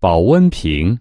保温瓶。